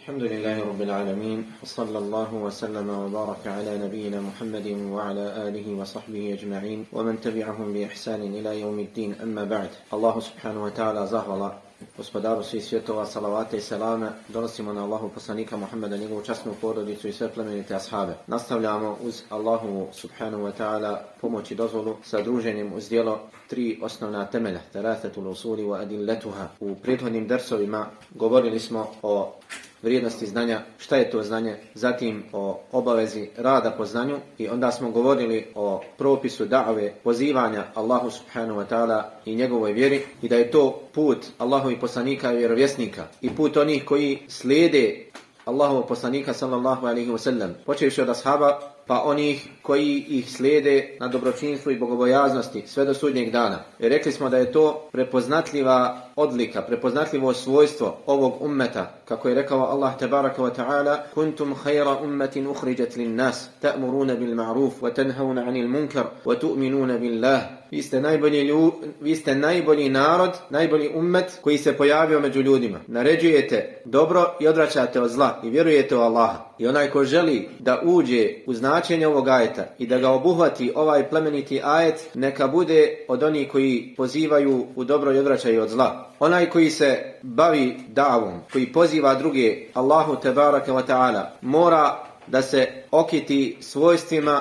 الحمد لله رب العالمين وصلى الله وسلم وبارك على نبينا محمد وعلى آله وصحبه أجمعين ومن تبعهم بإحسان إلى يوم الدين أما بعد الله سبحانه وتعالى زهر gospodaru svih svjetova, salavate i selame, donosimo na Allahu poslanika Muhammeda, njegovu časnu porodicu i sve plemenite ashabe. Nastavljamo uz Allahu subhanahu wa ta'ala pomoć i dozvolu sa druženjem uz dijelo tri osnovna temelja, terathetul usuli wa adilletuha. U prethodnim dersovima govorili smo o vrijednosti znanja, šta je to znanje, zatim o obavezi rada po znanju i onda smo govorili o propisu da'ave pozivanja Allahu subhanahu wa ta'ala i njegovoj vjeri i da je to put Allahovi poslanika i vjerovjesnika i put onih koji slijede Allahovog poslanika sallallahu alaihi wasallam, sallam, od ashaba pa onih koji ih slijede na dobročinstvu i bogobojaznosti sve do sudnjeg dana. I rekli smo da je to prepoznatljiva odlika, prepoznatljivo svojstvo ovog ummeta, kako je rekao Allah tebaraka wa ta'ala, kuntum khayra ummetin uhriđat lin nas, ta'muruna bil ma'ruf, wa tanhauna anil munkar, wa tu'minuna billah. Vi ste, najbolji lju, vi ste najbolji narod, najbolji ummet koji se pojavio među ljudima. Naređujete dobro i odvraćate od zla i vjerujete u Allaha. I onaj ko želi da uđe u značenje ovog ajeta i da ga obuhvati ovaj plemeniti ajet, neka bude od onih koji pozivaju u dobro i odvraćaju od zla. Onaj koji se bavi davom, koji poziva druge, Allahu tebaraka wa ta'ala, mora da se okiti svojstvima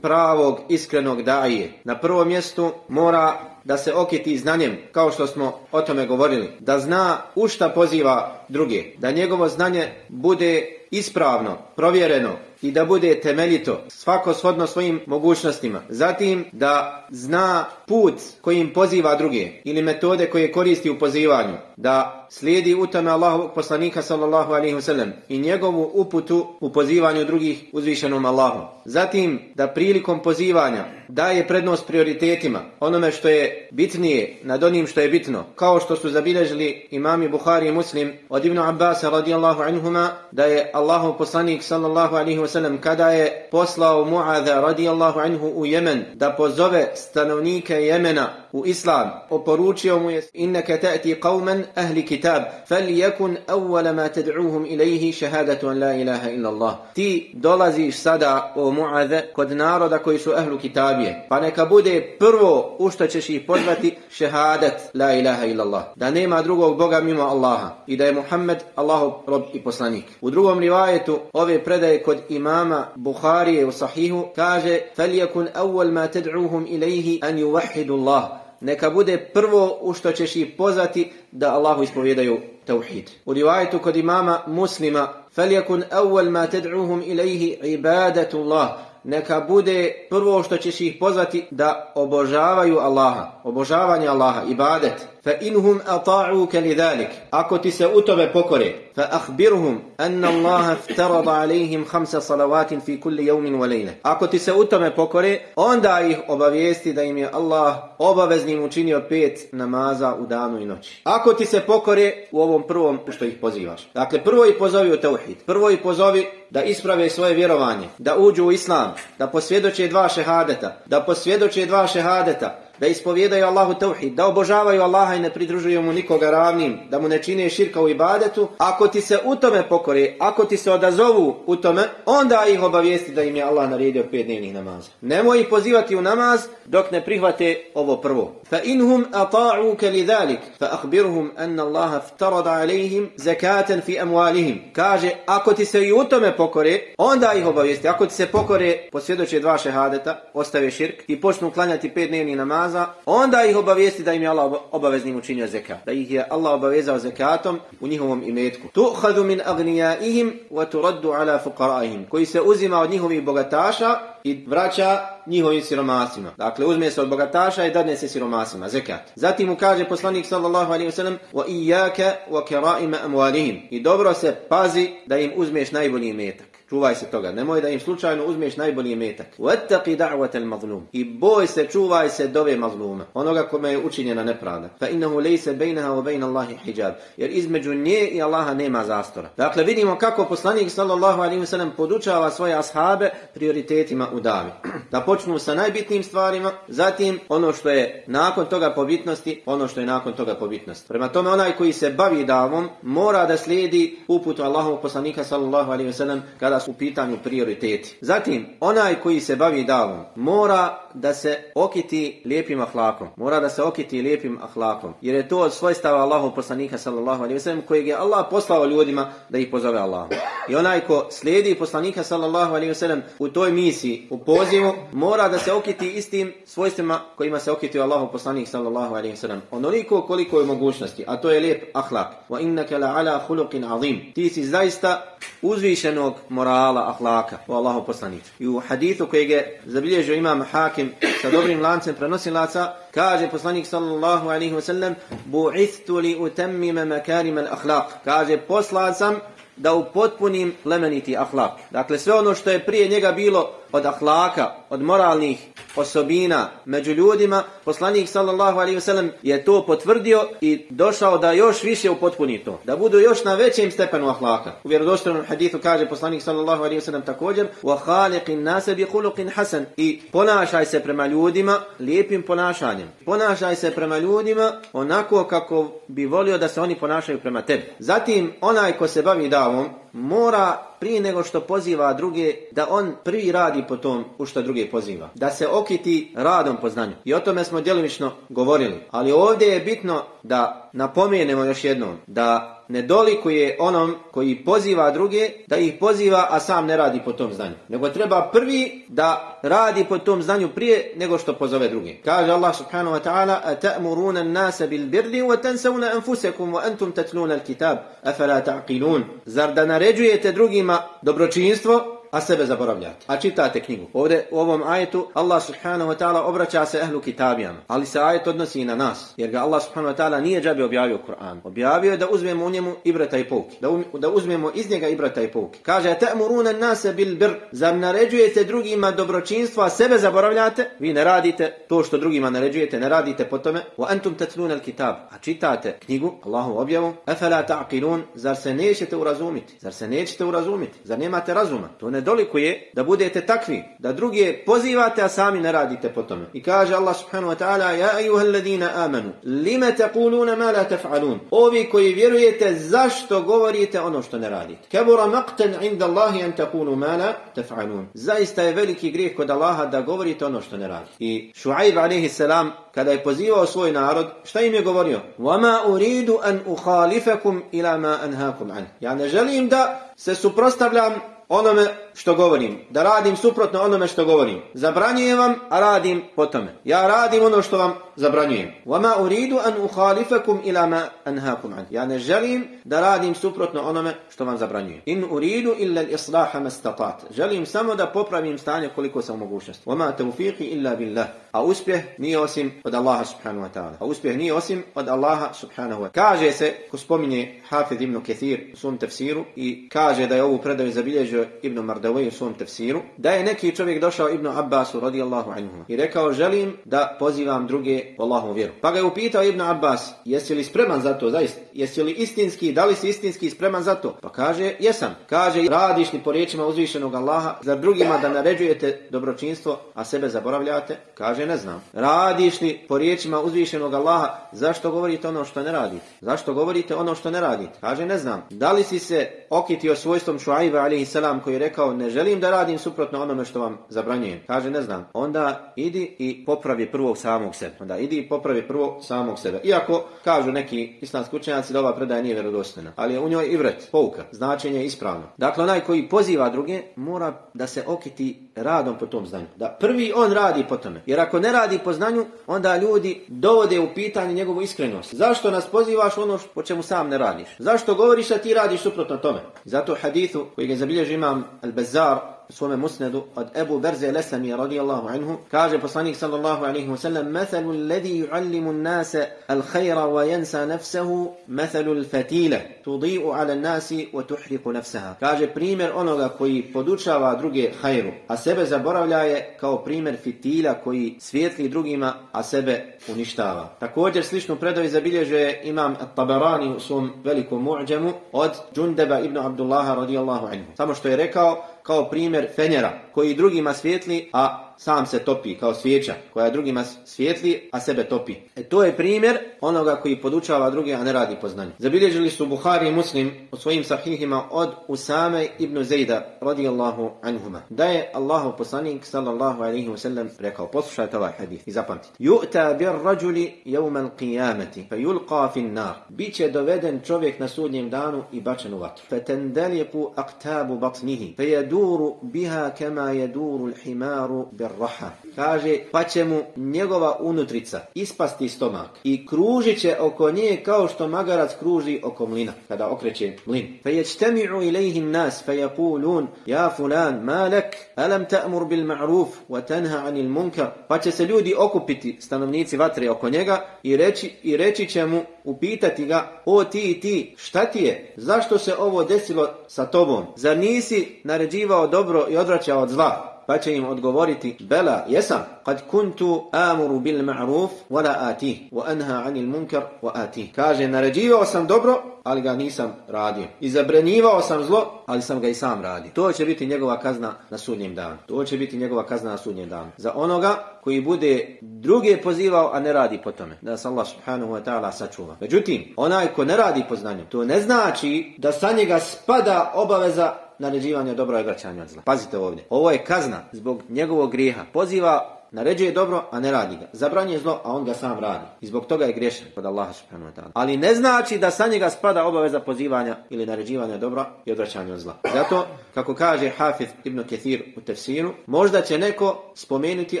pravog, iskrenog daje. Na prvom mjestu mora da se okiti znanjem, kao što smo o tome govorili. Da zna u šta poziva druge. Da njegovo znanje bude ispravno, provjereno i da bude temeljito, svako shodno svojim mogućnostima. Zatim da zna put kojim poziva druge ili metode koje koristi u pozivanju. Da slijedi u tome Allahovog poslanika sallallahu alaihi wasallam i njegovu uputu u pozivanju drugih uzvišenom Allahu. Zatim da prilikom pozivanja daje prednost prioritetima, onome što je bitnije nad onim što je bitno, kao što su zabilježili imami Buhari i Muslim od Ibn Abbas radijallahu anhuma da je Allahov poslanik sallallahu alaihi wasallam kada je poslao Mu'adha radijallahu anhu u Jemen da pozove stanovnike Jemena u Islam, oporučio mu je innaka ta'ti qauman ahli kitab falyakun awwala ma tad'uuhum ilayhi shahadatu an la ilaha illa Allah. Ti dolaziš sada o Muadhe kod naroda koji su ahlu kitabije, pa neka bude prvo u što ćeš ih pozvati šehadat la ilaha illa Allah. Da nema drugog Boga mimo Allaha i da je Muhammed Allahov rob i poslanik. U drugom rivajetu ove predaje kod imama Buharije u sahihu kaže falyakun awwal ma tad'uuhum ilayhi an yuwahhidu Allah neka bude prvo u što ćeš ih pozvati da Allahu ispovjedaju tauhid. U rivajetu kod imama muslima فَلْيَكُنْ أَوَّلْ مَا تَدْعُوهُمْ إِلَيْهِ عِبَادَةُ اللَّهِ neka bude prvo što ćeš ih pozvati da obožavaju Allaha, obožavanje Allaha, ibadet. Fa inhum ata'uka lidhalik. Ako ti se u tome pokore, fa akhbirhum anna Allaha iftarada alayhim khamsa salawatin fi kulli yawmin wa layla. Ako ti se pokore, onda ih obavijesti da im je Allah obaveznim učinio pet namaza u danu i noći. Ako ti se pokore u ovom prvom što ih pozivaš. Dakle, prvo ih pozovi u tauhid. Prvo ih pozovi da isprave svoje vjerovanje, da uđu u islam, da posvjedoče dva šehadeta, da posvjedoče dva šehadeta, da ispovjedaju Allahu tauhid, da obožavaju Allaha i ne pridružuju mu nikoga ravnim, da mu ne čine širka u ibadetu, ako ti se u tome pokore, ako ti se odazovu u tome, onda ih obavijesti da im je Allah naredio pet dnevnih namaza. Nemoj ih pozivati u namaz dok ne prihvate ovo prvo. Fa inhum ata'uka lidhalik, fa akhbirhum anna Allaha iftarada alayhim zakatan fi amwalihim. Kaže, ako ti se i u tome pokore, onda ih obavijesti. Ako ti se pokore, posvjedoče dva šehadeta, ostave širk i počnu klanjati pet dnevnih namaza, namaza, onda ih obavijesti da im je Allah obaveznim učinio zekat. Da ih je Allah obavezao zekatom u njihovom imetku. Tu'hadu min agnijaihim wa turaddu ala fuqaraihim. Koji se uzima od njihovih bogataša i vraća njihovim siromasima. Dakle, uzme se od bogataša i dadne se siromasima, zekat. Zatim mu kaže poslanik sallallahu alaihi wa sallam wa iyaka wa karaima amwalihim. I dobro se pazi da im uzmeš najbolji imetak. Čuvaj se toga. Nemoj da im slučajno uzmeš najbolji metak. Wattaqi da'wat al-mazlum. I boj se, čuvaj se dove mazluma. Onoga kome je učinjena nepravda. Fa innahu laysa bainaha wa bain Allahi hijab. Jer između nje i Allaha nema zastora. Dakle vidimo kako poslanik sallallahu alejhi ve sellem podučava svoje ashabe prioritetima u davi. Da počnu sa najbitnijim stvarima, zatim ono što je nakon toga po bitnosti, ono što je nakon toga po bitnosti. Prema tome onaj koji se bavi davom mora da slijedi uputu Allahovog poslanika sallallahu alaihi ve sellem kada su u pitanju prioriteti. Zatim onaj koji se bavi davom mora da se okiti lijepim ahlakom. Mora da se okiti lijepim ahlakom. Jer je to od svojstava Allahov poslanika sallallahu alaihi ve sellem kojeg je Allah poslao ljudima da ih pozove Allah. I onaj ko slijedi poslanika sallallahu alaihi ve sellem u toj misiji, u pozivu, mora da se okiti istim svojstvima kojima se okitio Allahov poslanik sallallahu alaihi ve sellem. Onoliko koliko je mogućnosti, a to je lijep ahlak. Wa innaka la ala khuluqin azim. Ti si zaista uzvišenog morala ahlaka o Allahov poslanik. I u hadithu kojeg je zabilježio imam Hakim sa dobrim lancem prenosilaca, kaže poslanik sallallahu alaihi wa sallam bu'ithtu li utammima makarim al akhlaq. Kaže poslan sam da upotpunim plemeniti ahlak. Dakle, sve ono što je prije njega bilo od ahlaka, od moralnih osobina među ljudima, poslanik sallallahu alaihi wasallam je to potvrdio i došao da još više upotpuni to. Da budu još na većem stepenu ahlaka. U vjerodostojnom hadithu kaže poslanik sallallahu alaihi wasallam također وَحَالِقٍ نَاسَ بِحُلُقٍ حَسَنٍ I ponašaj se prema ljudima lijepim ponašanjem. Ponašaj se prema ljudima onako kako bi volio da se oni ponašaju prema tebi. Zatim, onaj ko se bavi davom, mora prije nego što poziva druge, da on prvi radi po tom u što druge poziva. Da se okiti radom po znanju. I o tome smo djelimično govorili. Ali ovdje je bitno da napomenemo još jednom, da ne dolikuje onom koji poziva druge da ih poziva, a sam ne radi po tom znanju. Nego treba prvi da radi po tom znanju prije nego što pozove druge. Kaže Allah subhanahu wa ta'ala أَتَأْمُرُونَ النَّاسَ بِالْبِرْدِ وَتَنْسَوْنَ أَنفُسَكُمْ وَأَنْتُمْ تَتْلُونَ الْكِتَابِ أَفَلَا تَعْقِلُونَ Zar da naređujete drugima dobročinstvo, a sebe zaboravljate. A čitate knjigu. Ovdje u ovom ajetu Allah subhanahu wa ta'ala obraća se ehlu kitabijama. Ali se ajet odnosi i na nas. Jer ga Allah subhanahu wa ta'ala nije džabe objavio Kur'an. Objavio je da uzmemo u njemu ibrata i pouke. Da, um, da uzmemo iz njega ibrata i pouke. Kaže, ta'muruna nase bil bir. Zar naređujete drugima dobročinstvo, a sebe zaboravljate? Vi ne radite to što drugima naređujete, ne radite po tome. Wa antum tatluna al-kitab. A čitate knjigu, Allahu objavu. Afala ta'qilun. Zar se nećete urazumiti? Zar se nećete urazumiti? Zar nemate razuma? To ne dolikuje da budete takvi, da druge pozivate, a sami ne radite po tome. I kaže Allah subhanahu wa ta'ala, ja ejuha alladina amanu, lima taquluna ma la taf'alun. Ovi koji vjerujete, zašto govorite ono što ne radite? Kebura maqtan inda Allahi an taqulu ma la taf'alun. Zaista je veliki grijeh kod Allaha da govorite ono što ne radite. I Šuaib alaihi salam, kada je pozivao svoj narod, šta im je govorio? Wama uridu an ukhalifakum ila ma anhaakum an. Ja ne želim da se suprostavljam onome što govorim, da radim suprotno onome što govorim. Zabranjujem vam, a radim po tome. Ja radim ono što vam zabranjujem. Wama uridu an ukhalifakum ila ma anhaakum an. Ja ne želim da radim suprotno onome što vam zabranjujem. In uridu illa al-islaha mastata'at. Želim samo da popravim stanje koliko sam u mogućnosti. Wama tawfiqi illa billah. A uspjeh nije osim od Allaha subhanahu wa ta'ala. A uspjeh nije osim od Allaha subhanahu wa ta'ala. Kaže se, ko spominje Hafid ibn Kathir u svom tefsiru i kaže da je ovu predaju zabilježio ibn Mardawai u svom tefsiru, da je neki čovjek došao Ibnu Abbasu radijallahu anhu i rekao želim da pozivam druge u Allahovu vjeru. Pa ga je upitao ibn Abbas, jesi li spreman za to zaista? Jesi li istinski, da li si istinski spreman za to? Pa kaže, jesam. Kaže, radiš li po riječima uzvišenog Allaha, za drugima da naređujete dobročinstvo, a sebe zaboravljate? Kaže, ne znam. Radiš li po riječima uzvišenog Allaha, zašto govorite ono što ne radite? Zašto govorite ono što ne radite? Kaže, ne znam. Da li si se okitio svojstvom Šuaiba alaihi salam koji je rekao, ne želim da radim suprotno onome što vam zabranjujem? Kaže, ne znam. Onda idi i popravi prvog samog sebe. Onda idi i popravi prvo samog sebe. Iako kažu neki islamski učenjaci da ova predaja nije vjerodostojna, ali je u njoj ivret, pouka, značenje je ispravno. Dakle, onaj koji poziva druge mora da se okiti radom po tom znanju. Da prvi on radi po tome. Jer ako ne radi po znanju, onda ljudi dovode u pitanje njegovu iskrenost. Zašto nas pozivaš ono po čemu sam ne radiš? Zašto govoriš da ti radiš suprotno tome? Zato hadithu koji ga zabilježi imam Bezar u svome musnedu od Ebu Berze Lesami radijallahu anhu kaže poslanik sallallahu alaihi wa sallam مثل الذي يعلم الناس الخير وينسى نفسه مثل الفتيلة تضيء على الناس وتحرق نفسها. kaže primjer onoga koji podučava druge hajru a sebe zaboravlja je kao primjer fitila koji svijetli drugima a sebe uništava također sličnu predavi zabilježuje imam Tabarani u svom velikom mu'đemu od Džundeba ibn Abdullaha radijallahu anhu samo što je rekao kao primjer fenjera koji drugima svijetli, a sam se topi kao svijeća koja drugima svijetli, a sebe topi. E to je primjer onoga koji podučava druge, a ne radi po znanju. Zabilježili su Buhari i Muslim u svojim sahihima od Usame ibn Zejda radijallahu anhuma. Da je Allahu poslanik sallallahu alaihi wa sallam rekao, poslušajte ovaj hadith i zapamtite. Ju'ta bir rađuli jevman qiyamati, fa yulqa fin nar. Biće doveden čovjek na sudnjem danu i bačen u vatru. Fa tendeliku aktabu batnihi, fa yaduru biha kema yaduru l'himaru bir raha. Kaže, pa će mu njegova unutrica ispasti stomak i kružit će oko nje kao što magarac kruži oko mlina, kada okreće mlin. Fa jećtemi'u ilaihi nas, fa jakulun, ja fulan, malek, alam ta'mur bil ma'ruf, wa tanha anil munkar. Pa će se ljudi okupiti, stanovnici vatre oko njega, i reći, i reći će mu, upitati ga, o ti i ti, šta ti je? Zašto se ovo desilo sa tobom? Zar nisi naređivao dobro i odvraćao od zla? Pa će im odgovoriti bela jesam kad kuntu amuru bil ma'ruf wala ati wa anha anil munkar wa ati. Kaže naređivao sam dobro ali ga nisam radio. I zabranjivao sam zlo ali sam ga i sam radio. To će biti njegova kazna na sudnjem danu. To će biti njegova kazna na sudnjem danu. Za onoga koji bude druge pozivao a ne radi po tome. Da se Allah subhanahu wa ta'ala sačuva. Međutim onaj ko ne radi po znanju to ne znači da sa njega spada obaveza naređivanje dobro i vraćanje od zla. Pazite ovdje. Ovo je kazna zbog njegovog grijeha. Poziva naređuje dobro, a ne radi ga. Zabranje zlo, a on ga sam radi. I zbog toga je griješan kod Allaha subhanahu wa ta'ala. Ali ne znači da sa njega spada obaveza pozivanja ili naređivanja dobra i odvraćanja od zla. Zato, kako kaže Hafiz ibn Kathir u tefsiru, možda će neko spomenuti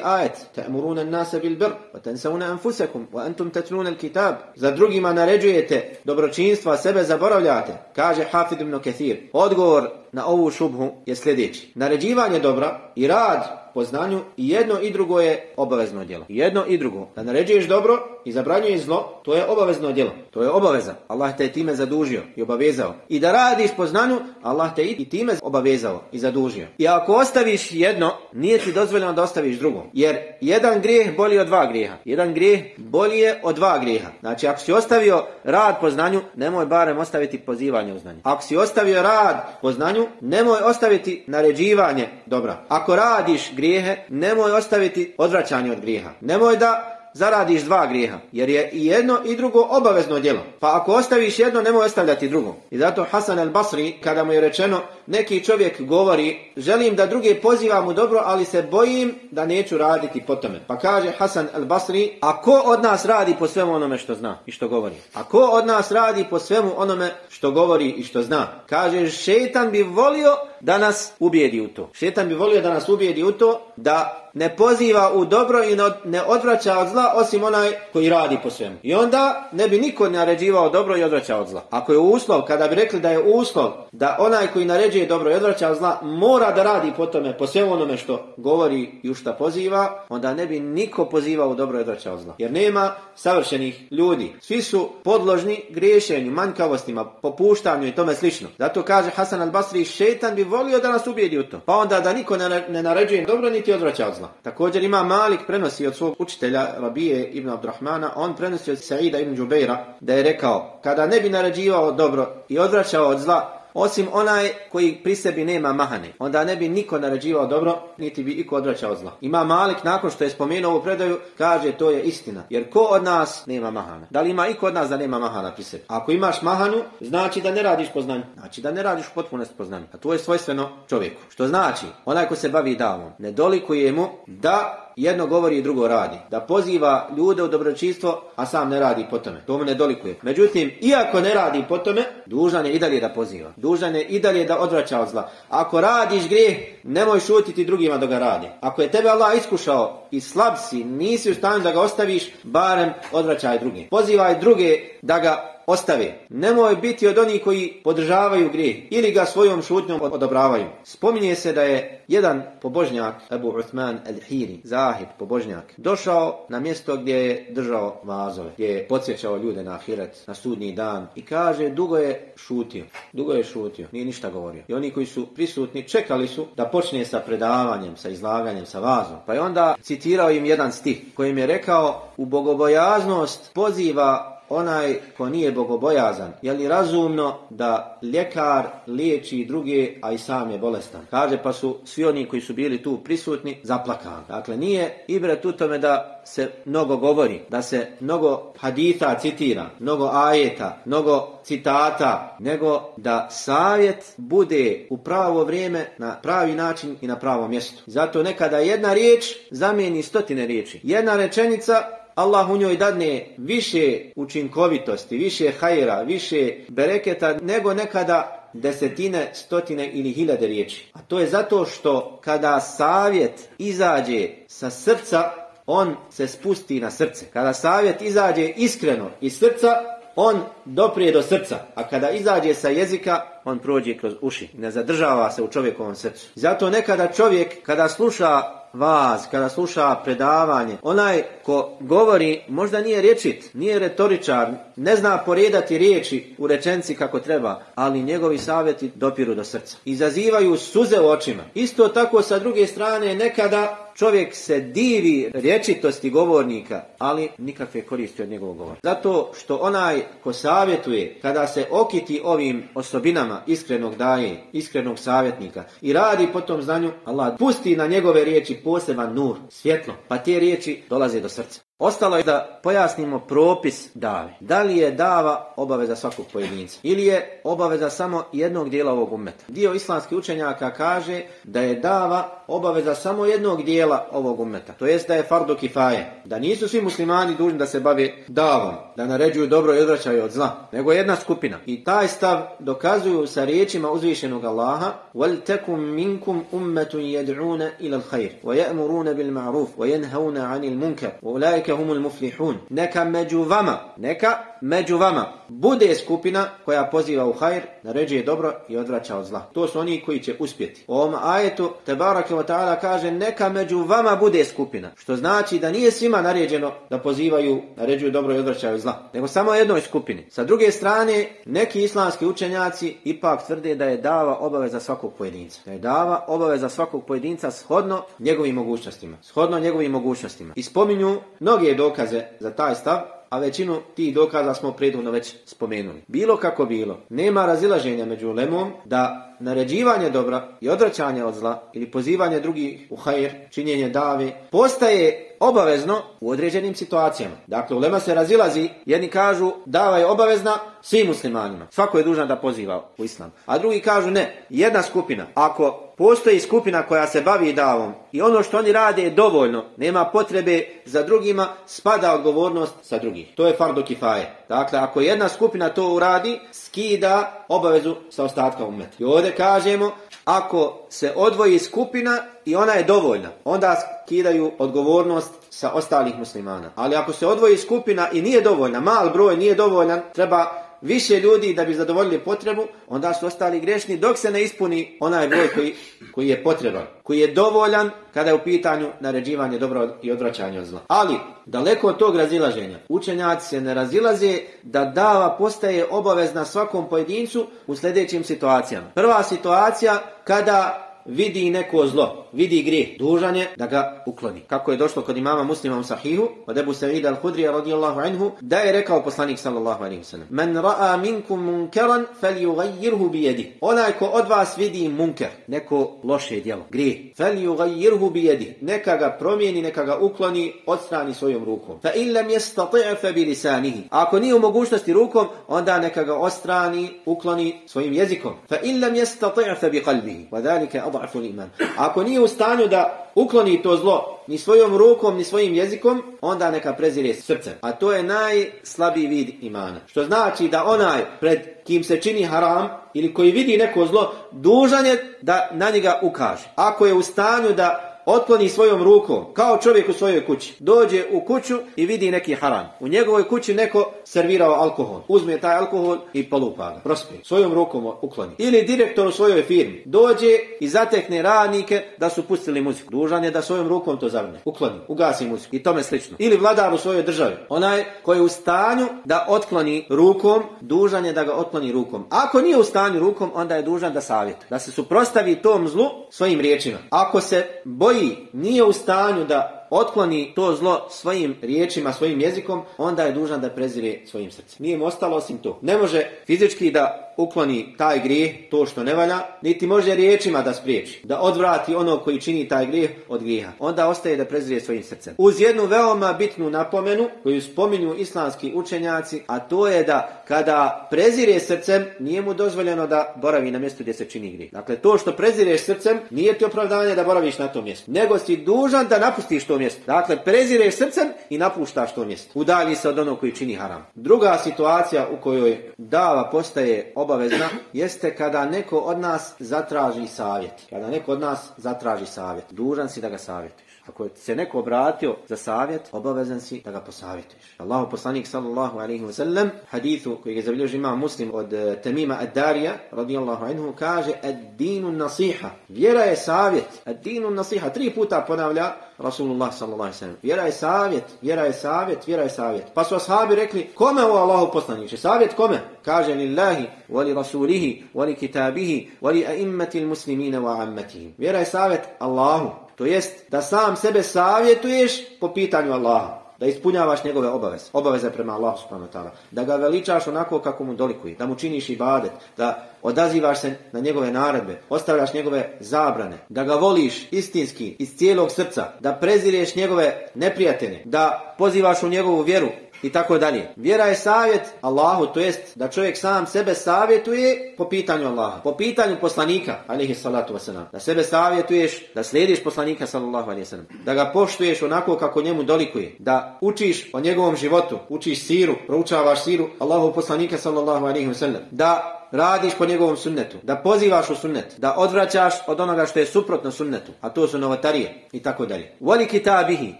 ajet ta'muruna an-nasa bil bir wa tansawna anfusakum wa antum tatluna al-kitab. Za drugima naređujete dobročinstva, sebe zaboravljate. Kaže Hafiz ibn Kathir. Odgovor na ovu šubhu je sljedeći. Naređivanje dobra i rad po znanju i jedno i drugo je obavezno djelo. Jedno i drugo. Da naređuješ dobro i zabranjuješ zlo, to je obavezno djelo. To je obaveza. Allah te je time zadužio i obavezao. I da radiš po znanju, Allah te i time obavezao i zadužio. I ako ostaviš jedno, nije ti dozvoljeno da ostaviš drugo. Jer jedan grijeh bolji od dva grijeha. Jedan grijeh bolji je od dva grijeha. Znači, ako si ostavio rad po znanju, nemoj barem ostaviti pozivanje u znanju. Ako si ostavio rad po znanju, nemoj ostaviti naređivanje dobra. Ako radiš grijehe, nemoj ostaviti odvraćanje od grijeha. Nemoj da zaradiš dva grijeha, jer je i jedno i drugo obavezno djelo. Pa ako ostaviš jedno, nemoj ostavljati drugo. I zato Hasan el-Basri, kada mu je rečeno, neki čovjek govori, želim da druge pozivam u dobro, ali se bojim da neću raditi po tome. Pa kaže Hasan el-Basri, a ko od nas radi po svemu onome što zna i što govori? A ko od nas radi po svemu onome što govori i što zna? Kaže, šetan bi volio da nas ubijedi u to. Šetan bi volio da nas ubijedi u to da ne poziva u dobro i ne odvraća od zla osim onaj koji radi po svemu. I onda ne bi niko naređivao dobro i odvraća od zla. Ako je uslov, kada bi rekli da je uslov da onaj koji naređuje dobro i odvraća od zla mora da radi po tome, po sve onome što govori i u šta poziva, onda ne bi niko pozivao u dobro i odvraća od zla. Jer nema savršenih ljudi. Svi su podložni griješenju, manjkavostima, popuštanju i tome slično. Zato kaže Hasan al-Basri, šetan bi volio da nas ubijedi u to. Pa onda da niko ne naređuje dobro niti odvraća od zla. Također ima Malik prenosi od svog učitelja Rabije ibn Abdurrahmana, on prenosi od Saida ibn Džubeira da je rekao, kada ne bi naređivao dobro i odvraćao od zla, osim onaj koji pri sebi nema mahane. Onda ne bi niko naređivao dobro, niti bi iko odvraćao zlo. Ima Malik, nakon što je spomenuo ovu predaju, kaže to je istina. Jer ko od nas nema mahana? Da li ima iko od nas da nema mahana pri sebi? Ako imaš mahanu, znači da ne radiš po znanju. Znači da ne radiš potpunosti po znanju. A to je svojstveno čovjeku. Što znači, onaj ko se bavi davom, ne dolikuje mu da jedno govori i drugo radi. Da poziva ljude u dobročinstvo, a sam ne radi po tome. To mu ne dolikuje. Međutim, iako ne radi po tome, dužan je i dalje da poziva. Dužan je i dalje da odvraća od zla. Ako radiš grijeh, nemoj šutiti drugima da ga radi. Ako je tebe Allah iskušao i slab si, nisi u stanju da ga ostaviš, barem odvraćaj druge. Pozivaj druge da ga ostave. Nemoj biti od onih koji podržavaju grijeh ili ga svojom šutnjom odobravaju. Spominje se da je jedan pobožnjak, Abu Uthman al-Hiri, zahid pobožnjak, došao na mjesto gdje je držao vazove, gdje je podsjećao ljude na ahiret, na sudnji dan i kaže, dugo je šutio, dugo je šutio, nije ništa govorio. I oni koji su prisutni čekali su da počne sa predavanjem, sa izlaganjem, sa vazom. Pa je onda citirao im jedan stih kojim je rekao, u bogobojaznost poziva onaj ko nije bogobojazan, je li razumno da ljekar liječi druge, a i sam je bolestan? Kaže pa su svi oni koji su bili tu prisutni zaplakani. Dakle, nije ibret u tome da se mnogo govori, da se mnogo hadita citira, mnogo ajeta, mnogo citata, nego da savjet bude u pravo vrijeme, na pravi način i na pravom mjestu. Zato nekada jedna riječ zamijeni stotine riječi. Jedna rečenica Allah u njoj dadne više učinkovitosti, više hajera, više bereketa nego nekada desetine, stotine ili hiljade riječi. A to je zato što kada savjet izađe sa srca, on se spusti na srce. Kada savjet izađe iskreno iz srca, on doprije do srca. A kada izađe sa jezika, on prođe kroz uši. Ne zadržava se u čovjekovom srcu. Zato nekada čovjek, kada sluša vas, kada sluša predavanje, onaj ko govori možda nije rječit, nije retoričar, ne zna poredati riječi u rečenci kako treba, ali njegovi savjeti dopiru do srca. Izazivaju suze u očima. Isto tako sa druge strane nekada čovjek se divi rječitosti govornika, ali nikakve koristi od njegovog govora. Zato što onaj ko savjetuje, kada se okiti ovim osobinama iskrenog daje, iskrenog savjetnika i radi po tom znanju, Allah pusti na njegove riječi poseban nur, svjetlo, pa te riječi dolaze do srca. Ostalo je da pojasnimo propis dave. Da li je dava obaveza svakog pojedinca? Ili je obaveza samo jednog dijela ovog umeta? Dio islamskih učenjaka kaže da je dava obaveza samo jednog dijela ovog umeta. To jest da je fardo kifaje. Da nisu svi muslimani dužni da se bave davom. Da naređuju dobro i odvraćaju od zla. Nego jedna skupina. I taj stav dokazuju sa riječima uzvišenog Allaha وَلْتَكُمْ مِنْكُمْ أُمَّةٌ يَدْعُونَ إِلَى الْخَيْرِ وَيَأْمُرُونَ بِالْمَعْرُوفِ وَيَنْهَوْنَ عَنِ الْمُنْكَرِ وَأُولَٰئِكَ humul muflihun. Neka među vama, neka među vama bude skupina koja poziva u hajr, naređuje dobro i odvraća od zla. To su oni koji će uspjeti. U ovom ajetu Tebarake wa ta'ala kaže neka među vama bude skupina. Što znači da nije svima naređeno da pozivaju, naređuju dobro i odvraćaju zla. Nego samo jednoj skupini. Sa druge strane, neki islamski učenjaci ipak tvrde da je dava obaveza svakog pojedinca. Da je dava obaveza svakog pojedinca shodno njegovim mogućnostima. Shodno njegovim mogućnostima. I spominju mnoge dokaze za taj stav, a većinu tih dokaza smo prethodno već spomenuli. Bilo kako bilo, nema razilaženja među lemom da naređivanje dobra i odvraćanje od zla ili pozivanje drugih u hajr, činjenje dave, postaje obavezno u određenim situacijama. Dakle, ulema se razilazi, jedni kažu dava je obavezna svim muslimanima. Svako je dužan da poziva u islam. A drugi kažu ne, jedna skupina. Ako postoji skupina koja se bavi davom i ono što oni rade je dovoljno, nema potrebe za drugima, spada odgovornost sa drugih. To je fardo kifaje. Dakle, ako jedna skupina to uradi, skida obavezu sa ostatka umeta. I ovdje kažemo, ako se odvoji skupina i ona je dovoljna, onda skidaju odgovornost sa ostalih muslimana. Ali ako se odvoji skupina i nije dovoljna, mal broj nije dovoljan, treba više ljudi da bi zadovoljili potrebu, onda su ostali grešni dok se ne ispuni onaj broj koji, koji je potreban, koji je dovoljan kada je u pitanju naređivanje dobro i odvraćanje od zla. Ali, daleko od tog razilaženja, učenjaci se ne razilaze da dava postaje obavezna svakom pojedincu u sljedećim situacijama. Prva situacija kada vidi neko zlo, vidi grijeh, dužan je da ga ukloni. Kako je došlo kod imama muslima u sahihu, od Ebu Sa'ida al-Hudrija radijallahu anhu, da je rekao poslanik sallallahu alaihi wasallam, Men ra'a minkum munkeran, fel yugajirhu bijedi. Onaj ko od vas vidi munker, neko loše djelo, grijeh, fel yugajirhu bijedi. Neka ga promijeni, neka ga ukloni, odstrani svojom rukom. Fa illam jestati'a fa bi lisanihi. Ako nije u mogućnosti rukom, onda neka ga odstrani, ukloni svojim jezikom. Fa illam jestati'a fa bi kalbihi. Wa dhalika adhafu iman. Ako nije u stanju da ukloni to zlo ni svojom rukom, ni svojim jezikom, onda neka prezire srcem. A to je najslabiji vid imana. Što znači da onaj pred kim se čini haram ili koji vidi neko zlo, dužan je da na njega ukaže. Ako je u stanju da otkloni svojom rukom, kao čovjek u svojoj kući. Dođe u kuću i vidi neki haram. U njegovoj kući neko servirao alkohol. Uzme taj alkohol i polupa ga. Prospe. Svojom rukom ukloni. Ili direktor u svojoj firmi. Dođe i zatekne radnike da su pustili muziku. Dužan je da svojom rukom to zavrne. Ukloni. Ugasi muziku. I tome slično. Ili vladar u svojoj državi. Onaj koji je u stanju da otkloni rukom, dužan je da ga otkloni rukom. Ako nije u stanju rukom, onda je dužan da savjetuje. Da se suprostavi tom zlu svojim riječima. Ako se boji, nije u stanju da otkloni to zlo svojim riječima, svojim jezikom, onda je dužan da prezire svojim srcem. Nije mu ostalo osim to. Ne može fizički da ukloni taj grijeh, to što ne valja, niti može riječima da spriječi, da odvrati ono koji čini taj grijeh od grijeha. Onda ostaje da prezrije svojim srcem. Uz jednu veoma bitnu napomenu koju spominju islamski učenjaci, a to je da kada prezire srcem, nije mu dozvoljeno da boravi na mjestu gdje se čini grijeh. Dakle, to što prezireš srcem, nije ti opravdanje da boraviš na tom mjestu, nego si dužan da napustiš to mjesto. Dakle, prezireš srcem i napuštaš to mjesto. Udalji se od onog koji čini haram. Druga situacija u kojoj dava postaje obavezna jeste kada neko od nas zatraži savjet. Kada neko od nas zatraži savjet. Dužan si da ga savjetiš. Ako se neko obratio za savjet, obavezan si da ga posavjetuješ. Allahu poslanik sallallahu alaihi wa sallam, hadithu koji je zabilježio ima muslim od uh, Tamima ad-Darija, radijallahu anhu, kaže ad-dinu nasiha. Vjera je savjet. Ad-dinu nasiha. Tri puta ponavlja Rasulullah sallallahu alaihi wa sallam. Vjera je savjet, vjera je savjet, vjera je savjet. Pa su ashabi rekli, kome o Allahu poslaniče? Savjet kome? Kaže lillahi, wali rasulihi, wali kitabihi, wali a'immati muslimina wa ammatihim. Vjera je savjet Allahu, To jest da sam sebe savjetuješ po pitanju Allaha. Da ispunjavaš njegove obaveze. Obaveze prema Allahu subhanahu wa ta'ala. Da ga veličaš onako kako mu dolikuje. Da mu činiš ibadet. Da odazivaš se na njegove naredbe. Ostavljaš njegove zabrane. Da ga voliš istinski iz cijelog srca. Da prezireš njegove neprijatelje, Da pozivaš u njegovu vjeru i tako dalje. Vjera je savjet Allahu, to jest da čovjek sam sebe savjetuje po pitanju Allaha, po pitanju poslanika, alihi salatu wasalam. Da sebe savjetuješ, da slijediš poslanika, sallallahu alihi wasalam. Da ga poštuješ onako kako njemu dolikuje. Da učiš o njegovom životu, učiš siru, proučavaš siru Allahu poslanika, sallallahu alihi wasalam. Da radiš po njegovom sunnetu, da pozivaš u sunnet, da odvraćaš od onoga što je suprotno sunnetu, a to su novotarije i tako dalje. Voli kitabihi,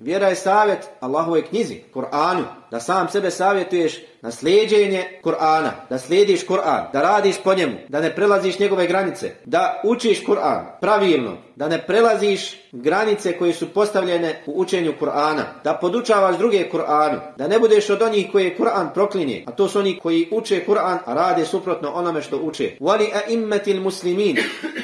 vjera je savjet Allahove knjizi, Kur'anu, da sam sebe savjetuješ Naslijeđenje Kur'ana, da slijediš Kur'an, da radiš po njemu, da ne prelaziš njegove granice, da učiš Kur'an pravilno, da ne prelaziš granice koje su postavljene u učenju Kur'ana, da podučavaš druge Kur'anu, da ne budeš od onih koje Kur'an proklinje, a to su oni koji uče Kur'an, a rade suprotno onome što uče. Vali a immetil muslimin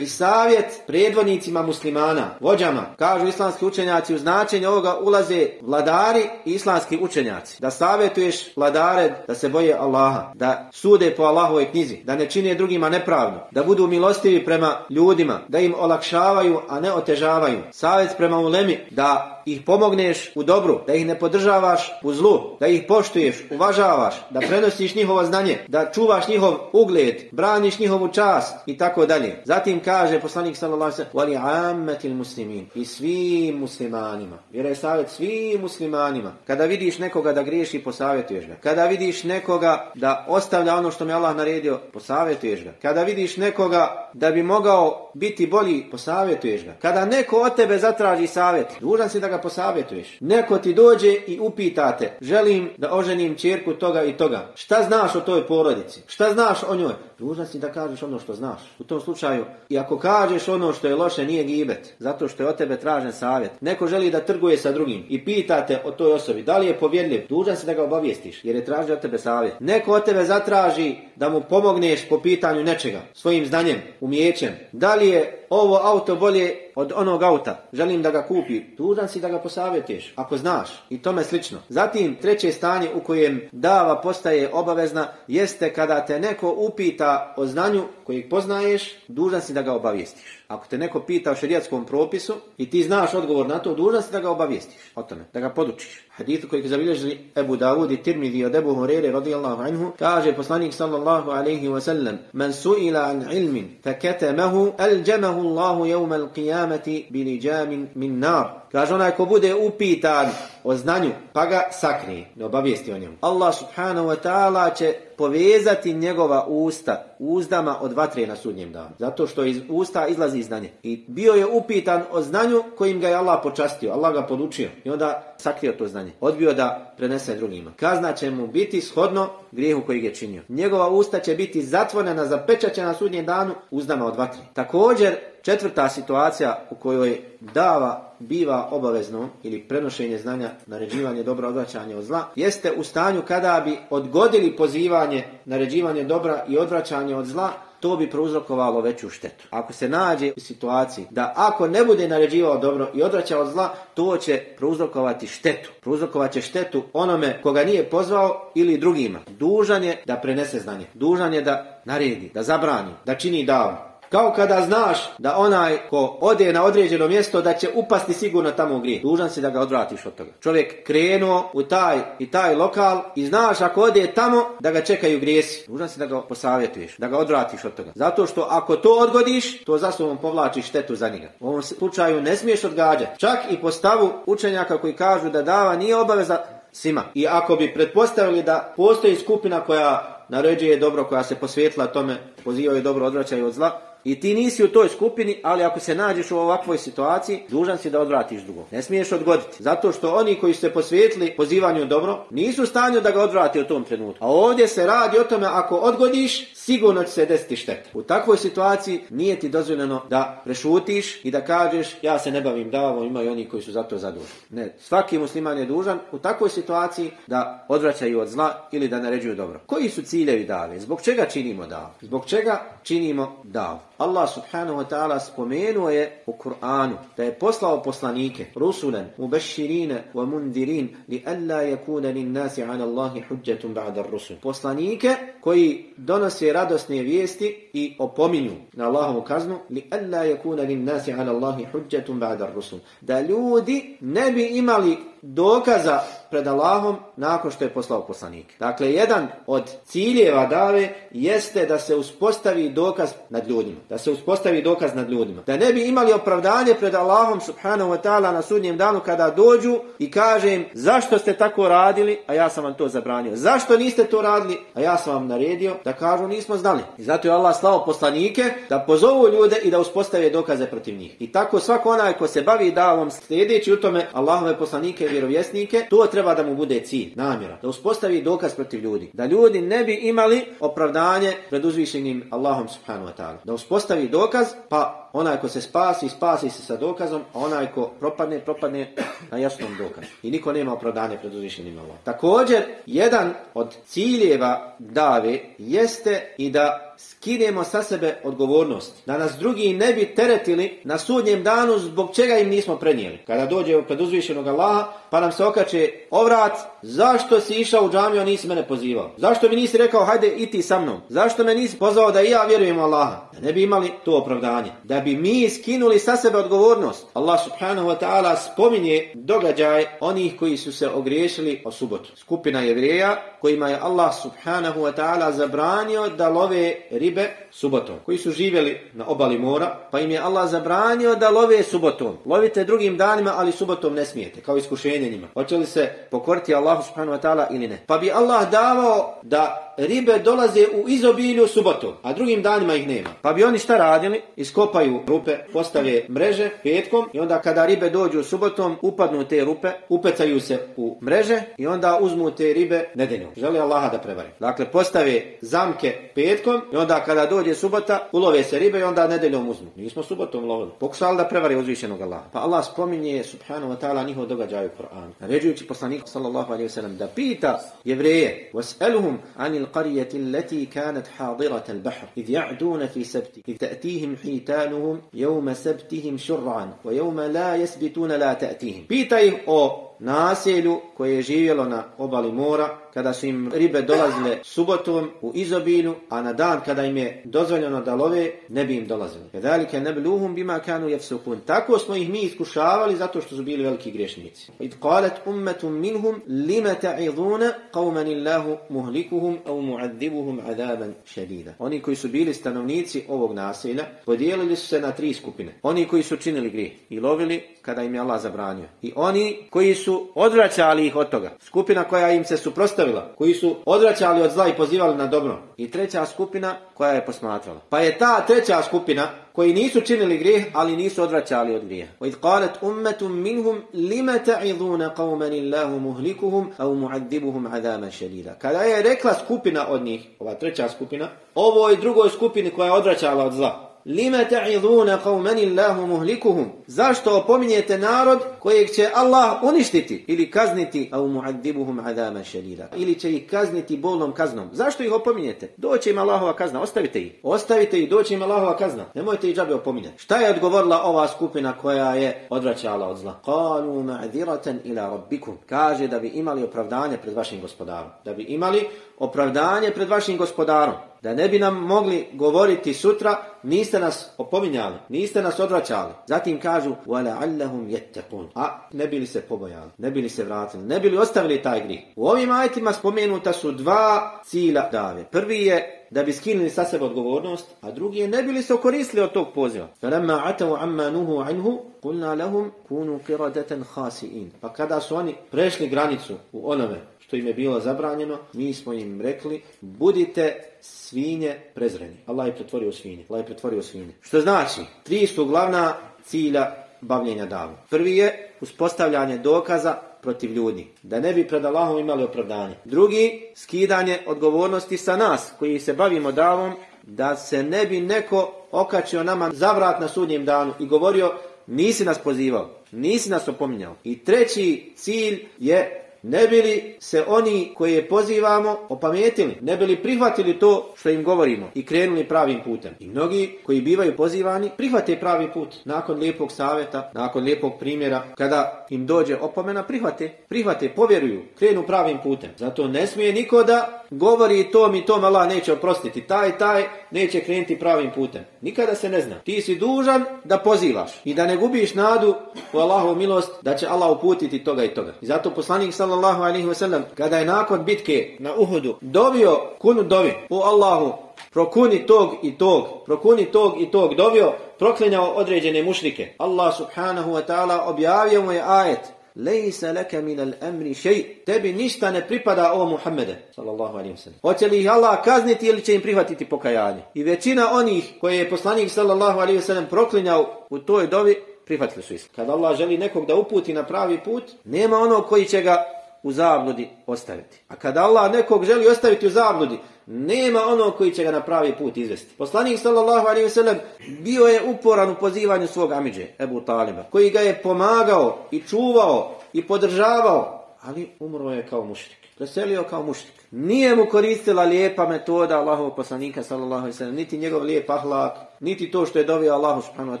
i savjet predvodnicima muslimana, vođama, kažu islamski učenjaci, u značenje ovoga ulaze vladari i islamski učenjaci. Da savjetuješ vladare da se boje Allaha, da sude po Allahovoj knjizi, da ne čine drugima nepravdu, da budu milostivi prema ljudima, da im olakšavaju, a ne otežavaju. Savjet prema ulemi, da ih pomogneš u dobru, da ih ne podržavaš u zlu, da ih poštuješ, uvažavaš, da prenosiš njihovo znanje, da čuvaš njihov ugled, braniš njihovu čast i tako dalje. Zatim kaže poslanik sallallahu alejhi ve sellem: "Wali ammatil muslimin" i svim muslimanima. Jer je savjet svim muslimanima. Kada vidiš nekoga da griješi, posavjetuješ ga. Kada vidiš nekoga da ostavlja ono što mi Allah naredio, posavjetuješ ga. Kada vidiš nekoga da bi mogao biti bolji, posavjetuješ ga. Kada neko od tebe zatraži savjet, dužan si da ga posavjetuješ. Neko ti dođe i upitate, želim da oženim čerku toga i toga. Šta znaš o toj porodici? Šta znaš o njoj? Dužan si da kažeš ono što znaš. U tom slučaju, i ako kažeš ono što je loše, nije gibet. Zato što je od tebe tražen savjet. Neko želi da trguje sa drugim i pitate o toj osobi, da li je povjerljiv. Dužan si da ga obavijestiš, jer je tražio od tebe savjet. Neko od tebe zatraži da mu pomogneš po pitanju nečega, svojim znanjem, umijećem. Da li je ovo auto bolje od onog auta, želim da ga kupi, dužan si da ga posavjetuješ, ako znaš, i tome slično. Zatim, treće stanje u kojem dava postaje obavezna, jeste kada te neko upita o znanju kojeg poznaješ, dužan si da ga obavijestiš. Ako te neko pita o šerijatskom propisu i ti znaš odgovor na to, dužan si da ga obavijestiš o tome, da ga podučiš. Hadithu koji zabilježili Ebu Davud i Tirmidhi od Ebu Hurere radijallahu anhu, kaže poslanik sallallahu alaihi wa sallam, Man su'ila an ilmin, fa ketemahu, alđamahu Allahu jevma al-qiyamati biliđamin min nar. Kaže onaj ko bude upitan o znanju, pa ga sakri, ne obavijesti o njemu. Allah subhanahu wa ta'ala će povezati njegova usta uzdama od vatre na sudnjem danu. Zato što iz usta izlazi znanje. I bio je upitan o znanju kojim ga je Allah počastio. Allah ga podučio. I onda sakrio to znanje. Odbio da prenese drugima. Kazna će mu biti shodno grijehu koji je činio. Njegova usta će biti zatvorena, zapečaćena na sudnjem danu uzdama od vatre. Također, četvrta situacija u kojoj dava biva obavezno ili prenošenje znanja, naređivanje dobra, odvraćanje od zla, jeste u stanju kada bi odgodili pozivanje, naređivanje dobra i odvraćanje od zla, to bi prouzrokovalo veću štetu. Ako se nađe u situaciji da ako ne bude naređivao dobro i odvraćao od zla, to će prouzrokovati štetu. Prouzrokovat će štetu onome koga nije pozvao ili drugima. Dužan je da prenese znanje. Dužan je da naredi, da zabrani, da čini davu. Kao kada znaš da onaj ko ode na određeno mjesto da će upasti sigurno tamo u grije. Dužan si da ga odvratiš od toga. Čovjek krenuo u taj i taj lokal i znaš ako ode tamo da ga čekaju grijesi. Dužan si da ga posavjetuješ, da ga odvratiš od toga. Zato što ako to odgodiš, to za sobom povlači štetu za njega. U ovom slučaju ne smiješ odgađati. Čak i po stavu učenjaka koji kažu da dava nije obaveza svima. I ako bi pretpostavili da postoji skupina koja naređuje dobro, koja se posvetila tome, pozivaju dobro, odvraćaju od zla, i ti nisi u toj skupini, ali ako se nađeš u ovakvoj situaciji, dužan si da odvratiš drugo. Ne smiješ odgoditi. Zato što oni koji su se posvijetili pozivanju dobro, nisu u stanju da ga odvrati u tom trenutku. A ovdje se radi o tome, ako odgodiš, sigurno će se desiti šteta. U takvoj situaciji nije ti dozvoljeno da prešutiš i da kažeš ja se ne bavim davom, imaju oni koji su za to zaduženi. Ne, svaki musliman je dužan u takvoj situaciji da odvraćaju od zla ili da naređuju dobro. Koji su ciljevi dave? Zbog čega činimo davu? Zbog čega činimo davu? Allah subhanahu wa ta'ala spomenuo je u Kur'anu da je poslao poslanike, rusulen, mubeširine, wa mundirin, li alla yakuna lin nasi ala Allahi hujjatun ba'da rusul. Poslanike koji donose radosne vijesti i opominju na Allahovu kaznu, li alla yakuna lin nasi ala Allahi hujjatun ba'da rusul. Da ljudi ne bi imali dokaza pred Allahom nakon što je poslao poslanike. Dakle, jedan od ciljeva dave jeste da se uspostavi dokaz nad ljudima. Da se uspostavi dokaz nad ljudima. Da ne bi imali opravdanje pred Allahom subhanahu wa ta'ala na sudnjem danu kada dođu i kažem zašto ste tako radili, a ja sam vam to zabranio. Zašto niste to radili, a ja sam vam naredio da kažu nismo znali. I zato je Allah slao poslanike da pozovu ljude i da uspostave dokaze protiv njih. I tako svako onaj ko se bavi davom sljedeći u tome Allahove poslanike vjerovjesnike, to treba da mu bude cilj, namjera, da uspostavi dokaz protiv ljudi, da ljudi ne bi imali opravdanje pred uzvišenim Allahom subhanahu wa ta'ala. Da uspostavi dokaz, pa onaj ko se spasi, spasi se sa dokazom, a onaj ko propadne, propadne na jasnom dokazu. I niko nema opravdanje pred uzvišenim Allahom. Također, jedan od ciljeva dave jeste i da skinemo sa sebe odgovornost. Da nas drugi ne bi teretili na sudnjem danu zbog čega im nismo prenijeli. Kada dođe pred uzvišenog Allaha, pa nam se okače ovrat, zašto si išao u džamiju, nisi mene pozivao? Zašto mi nisi rekao, hajde i ti sa mnom? Zašto me nisi pozvao da i ja vjerujem u Allaha? Da ne bi imali to opravdanje. Da bi mi skinuli sa sebe odgovornost. Allah subhanahu wa ta'ala spominje događaj onih koji su se ogriješili o subotu. Skupina jevreja kojima je Allah subhanahu wa ta'ala zabranio da love ribe subotom. Koji su živjeli na obali mora, pa im je Allah zabranio da love subotom. Lovite drugim danima, ali subotom ne smijete, kao iskušenje njima. Hoće li se pokoriti Allahu subhanahu wa ta'ala ili ne? Pa bi Allah davao da ribe dolaze u izobilju subotom, a drugim danima ih nema. Pa bi oni šta radili? Iskopaju rupe, postave mreže petkom i onda kada ribe dođu subotom, upadnu te rupe, upecaju se u mreže i onda uzmu te ribe nedeljom. Želi Allaha da prevari. Dakle, postave zamke petkom i onda kada dođe subota, ulove se ribe i onda nedeljom uzmu. Nismo subotom lovili. Pokušali da prevari uzvišenog Allaha. Pa Allah spominje subhanahu wa ta'ala njihov događaj u Koranu. Naređujući poslanik sallallahu alaihi wa sallam da pita jevreje, was'eluhum anil القرية التي كانت حاضرة البحر إذ يعدون في سبت إذ تأتيهم حيتانهم يوم سبتهم شرعا ويوم لا يسبتون لا تأتيهم. بيتا أو naselju koje je živjelo na obali mora, kada su im ribe dolazile subotom u izobilju, a na dan kada im je dozvoljeno da love, ne bi im dolazili. Kedalike nebluhum bima kanu jefsukun. Tako smo ih mi iskušavali zato što su bili veliki grešnici. Id qalet ummetum minhum lima ta'idhuna qawman illahu muhlikuhum au mu'adzibuhum adaban šedida. Oni koji su bili stanovnici ovog naselja, podijelili su se na tri skupine. Oni koji su činili grije i lovili kada im je Allah zabranio. I oni koji su odvraćali ih od toga. Skupina koja im se suprostavila. Koji su odvraćali od zla i pozivali na dobro. I treća skupina koja je posmatrala. Pa je ta treća skupina koji nisu činili grijeh, ali nisu odvraćali od grijeha. وَإِذْ قَالَتْ أُمَّةٌ مِّنْهُمْ لِمَ تَعِذُونَ قَوْمًا اللَّهُ مُهْلِكُهُمْ أَوْ مُعَذِّبُهُمْ عَذَامًا شَدِيدًا Kada je rekla skupina od njih, ova treća skupina, ovoj drugoj skupini koja je odvraćala od zla, lima ta'iduna qauman Allahu muhlikuhum? Zašto opominjete narod kojeg će Allah uništiti? Ili kazniti au mu'adibuhum adaban shadida? Ili će ih kazniti bolnom kaznom? Zašto ih opominjete? Doći im Allahova kazna ostavite ih. Ostavite ih doći im Allahova kazna. Nemojte ih džabe opominjati. Šta je odgovorila ova skupina koja je odvraćala od zla? Qalu ma'diratan ila rabbikum. Kaže da bi imali opravdanje pred vašim gospodarom. Da bi imali opravdanje pred vašim gospodarom da ne bi nam mogli govoriti sutra, niste nas opominjali, niste nas odvraćali. Zatim kažu, وَلَعَلَّهُمْ يَتَّقُونَ A ne bili se pobojali, ne bili se vratili, ne bili ostavili taj grih. U ovim ajtima spomenuta su dva cilja dave. Prvi je da bi skinuli sa sebe odgovornost, a drugi je ne bili se okoristili od tog poziva. فَلَمَّا عَتَوْ عَمَّا نُهُ عَنْهُ قُلْنَا لَهُمْ كُونُوا قِرَدَةً خَاسِئِينَ Pa kada su oni prešli granicu u onome što im je bilo zabranjeno, mi smo im rekli, budite svinje prezreni. Allah je pretvorio svinje. Allah je pretvorio svinje. Što znači, tri su glavna cilja bavljenja davu. Prvi je uspostavljanje dokaza protiv ljudi, da ne bi pred Allahom imali opravdanje. Drugi, skidanje odgovornosti sa nas, koji se bavimo davom, da se ne bi neko okačio nama zavrat na sudnjem danu i govorio, nisi nas pozivao, nisi nas opominjao. I treći cilj je ne bili se oni koje pozivamo opametili, ne bili prihvatili to što im govorimo i krenuli pravim putem. I mnogi koji bivaju pozivani prihvate pravi put nakon lijepog savjeta, nakon lijepog primjera, kada im dođe opomena, prihvate, prihvate, povjeruju, krenu pravim putem. Zato ne smije niko da govori to mi to Allah neće oprostiti, taj, taj neće krenuti pravim putem. Nikada se ne zna. Ti si dužan da pozivaš i da ne gubiš nadu u Allahovu milost da će Allah uputiti toga i toga. I zato poslanik sallallahu alaihi wasallam kada je nakon bitke na Uhudu dovio kunu dovi u Allahu prokuni tog i tog, prokuni tog i tog, dovio, proklinjao određene mušrike. Allah subhanahu wa ta'ala objavio mu je ajet Lejsa leke min emri šej. Tebi ništa ne pripada o Muhammede. Sallallahu alaihi wa sallam. Hoće li ih Allah kazniti ili će im prihvatiti pokajanje? I većina onih koje je poslanik sallallahu alaihi wa sallam proklinjao u toj dovi, prihvatili su islam. Kad Allah želi nekog da uputi na pravi put, nema onog koji će ga u zabludi ostaviti. A kada Allah nekog želi ostaviti u zabludi, nema ono koji će ga na pravi put izvesti. Poslanik sallallahu alaihi ve sellem bio je uporan u pozivanju svog amidže, Ebu Taliba, koji ga je pomagao i čuvao i podržavao, ali umro je kao mušrik. Preselio kao mušrik. Nije mu koristila lijepa metoda Allahovog poslanika sallallahu alejhi ve sellem, niti njegov lijep ahlak, niti to što je dovio Allahu subhanahu wa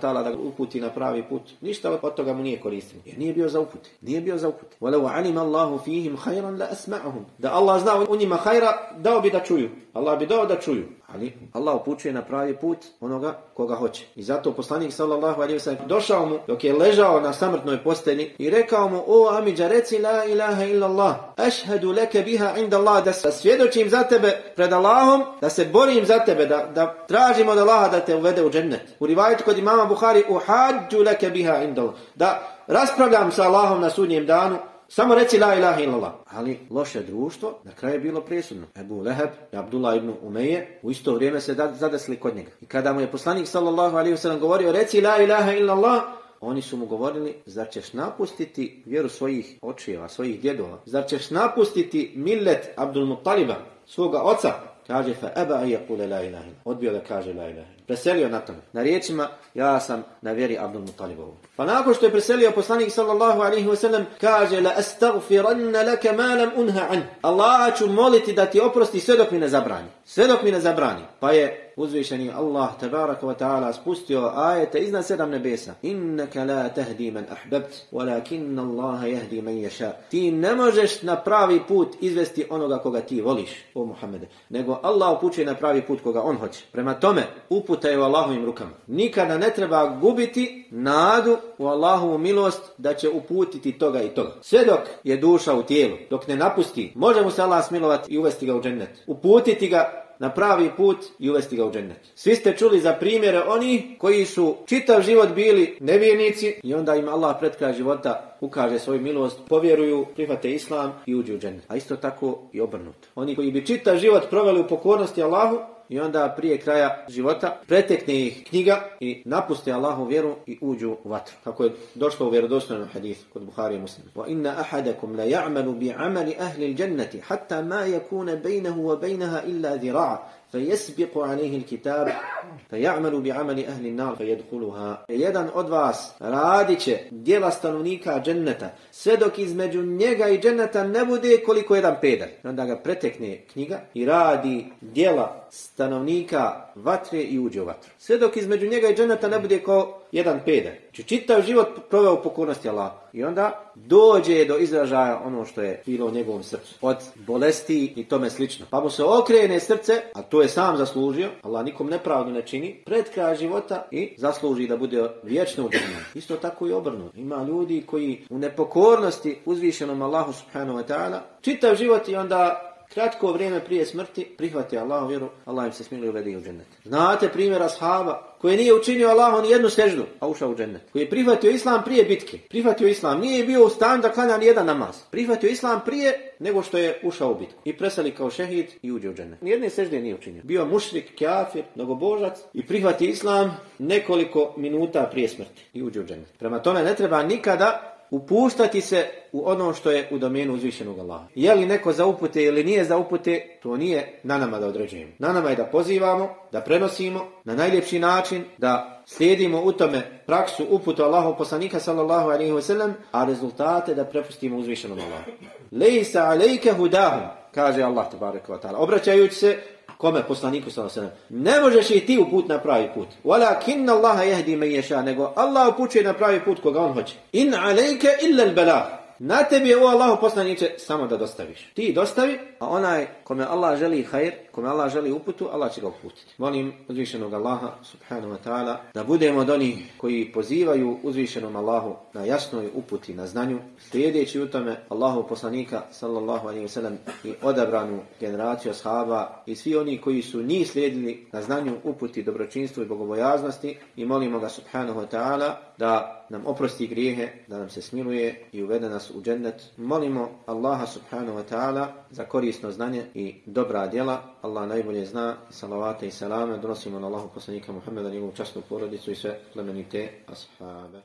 ta'ala da ga uputi na pravi put. Ništa od toga mu nije koristilo. Jer nije bio za uput. Nije bio za uput. Walau alima Allahu fihim khayran la asma'uhum. Da Allah zna u njima hajra, dao bi da čuju. Allah bi dao da čuju. Ali Allah upućuje na pravi put onoga koga hoće. I zato poslanik sallallahu alejhi ve sellem došao mu dok je ležao na samrtnoj postelji i rekao mu: "O Amidža, reci la ilaha illa Allah. Ashhadu laka biha inda Allah da svjedočim za tebe pred Allahom, da se borim za tebe, da da tražimo od Allaha da te uvede u džennet." U rivajetu kod imama Buhari: uhađu leke biha inda Da raspravljam sa Allahom na sudnjem danu Samo reci la ilaha illallah. Ali loše društvo na kraju je bilo presudno. Ebu Leheb i Abdullah ibn Umeje u isto vrijeme se zadesli kod njega. I kada mu je poslanik sallallahu alaihi wasallam govorio reci la ilaha illallah, oni su mu govorili, zar ćeš napustiti vjeru svojih očeva, svojih djedova? Zar ćeš napustiti millet Abdul Muttaliba, svoga oca? Kaže, fa eba i jakule la ilaha Odbio da kaže la ilaha Preselio na tome. Na riječima, ja sam na vjeri Abdul Mutalibovu. Pa nakon što je preselio poslanik sallallahu alaihi wasallam, kaže, la astagfiranna laka ma lam unha an. Allah ću moliti da ti oprosti sve dok mi ne zabrani. Sve dok mi ne zabrani. Pa je uzvišeni Allah tabaraka wa ta'ala spustio ajete iznad sedam nebesa. Innaka la tahdi man ahbabt, walakinna Allaha yahdi man yasha. Ti ne možeš na pravi put izvesti onoga koga ti voliš, o Muhammede, nego Allah upućuje na pravi put koga on hoće. Prema tome, puta je u Allahovim rukama. Nikada ne treba gubiti nadu u Allahovu milost da će uputiti toga i toga. Sve dok je duša u tijelu, dok ne napusti, može mu se Allah smilovati i uvesti ga u džennet. Uputiti ga na pravi put i uvesti ga u džennet. Svi ste čuli za primjere oni koji su čitav život bili nevjernici i onda im Allah pred kraj života ukaže svoju milost, povjeruju, prihvate islam i uđu u džennet. A isto tako i obrnuto. Oni koji bi čitav život proveli u pokornosti Allahu, i onda prije kraja života pretekne ih knjiga i napuste Allahu vjeru i uđu u vatru. Kako je došlo u vjerodostojnom hadisu kod Buhari i Muslima. Wa inna ahadakum la ya'malu bi 'amali ahli al-jannati hatta ma yakuna bainahu wa bainaha illa dhira'a فيسبق عليه الكتاب فيعمل بعمل أهل النار فيدخلها jedan od vas radit će djela stanovnika dženneta sve dok između njega i dženneta ne bude koliko jedan pedalj. Onda ga pretekne knjiga i radi djela stanovnika vatre i uđe u vatru. Sve dok između njega i dženeta ne bude kao jedan peder. Znači čitav život proveo u pokornosti Allah. I onda dođe do izražaja ono što je bilo u njegovom srcu. Od bolesti i tome slično. Pa mu se okrene srce, a to je sam zaslužio, Allah nikom nepravdu ne čini, pred kraj života i zasluži da bude vječno u. Isto tako i obrnu. Ima ljudi koji u nepokornosti uzvišenom Allahu subhanahu wa ta'ala čitav život i onda kratko vrijeme prije smrti prihvati Allah vjeru, Allah im se smiluje uvede u džennet. Znate primjer ashaba koji nije učinio Allahu ni jednu seždu, a ušao u džennet. Koji je prihvatio islam prije bitke. Prihvatio islam, nije bio u stan da klanja ni jedan namaz. Prihvatio islam prije nego što je ušao u bitku. I presali kao šehid i uđe u džennet. Nijedne sežde nije učinio. Bio mušrik, kafir, mnogobožac i prihvati islam nekoliko minuta prije smrti i uđe u džennet. Prema tome ne treba nikada upuštati se u ono što je u domenu uzvišenog Allaha. Je li neko za upute ili nije za upute, to nije na nama da određujemo. Na nama je da pozivamo, da prenosimo na najljepši način, da slijedimo u tome praksu uputu Allahov poslanika sallallahu alaihi wa sallam, a rezultate da prepustimo uzvišenom Allahu. Lejsa alejke hudahum, kaže Allah tabaraka wa ta'ala, obraćajući se kome poslaniku sallallahu alejhi ve sellem? Ne možeš i ti uput na pravi put. Walakin Allah yahdi man yasha nego Allah upućuje na pravi put koga on hoće. In alejka illa al balagh Na tebi je o Allahu poslaniče samo da dostaviš. Ti dostavi, a onaj kome Allah želi hajr, kome Allah želi uputu, Allah će ga uputiti. Molim uzvišenog Allaha, subhanahu wa ta'ala, da budemo od onih koji pozivaju uzvišenom Allahu na jasnoj uputi, na znanju, slijedeći u tome Allahu poslanika, sallallahu alaihi wa sallam, i odabranu generaciju ashaba i svi oni koji su njih slijedili na znanju, uputi, dobročinstvu i bogobojaznosti i molimo ga, subhanahu wa ta'ala, da nam oprosti grijehe, da nam se smiluje i uvede nas u džennet. Molimo Allaha subhanahu wa ta'ala za korisno znanje i dobra djela. Allah najbolje zna, salavate i salame, donosimo na Allahu poslanika Muhammeda, njegovu častnu porodicu i sve plemenite ashabe.